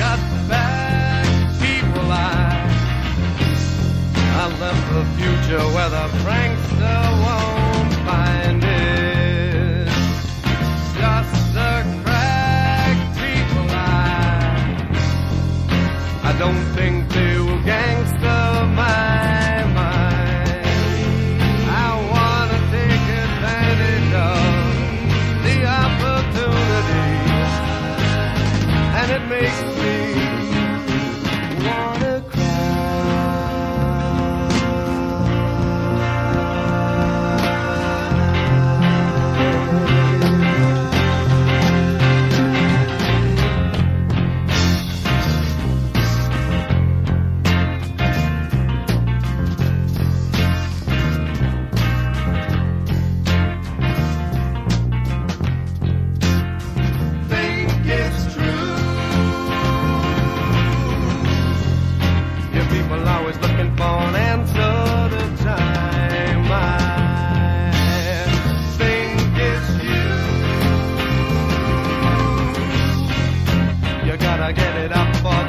got back to life. I left the future where the prankster won't find it. Just the cracked people line. I don't think they. It makes me get it up.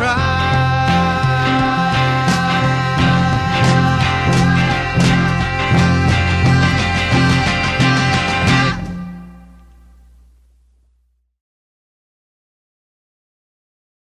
right.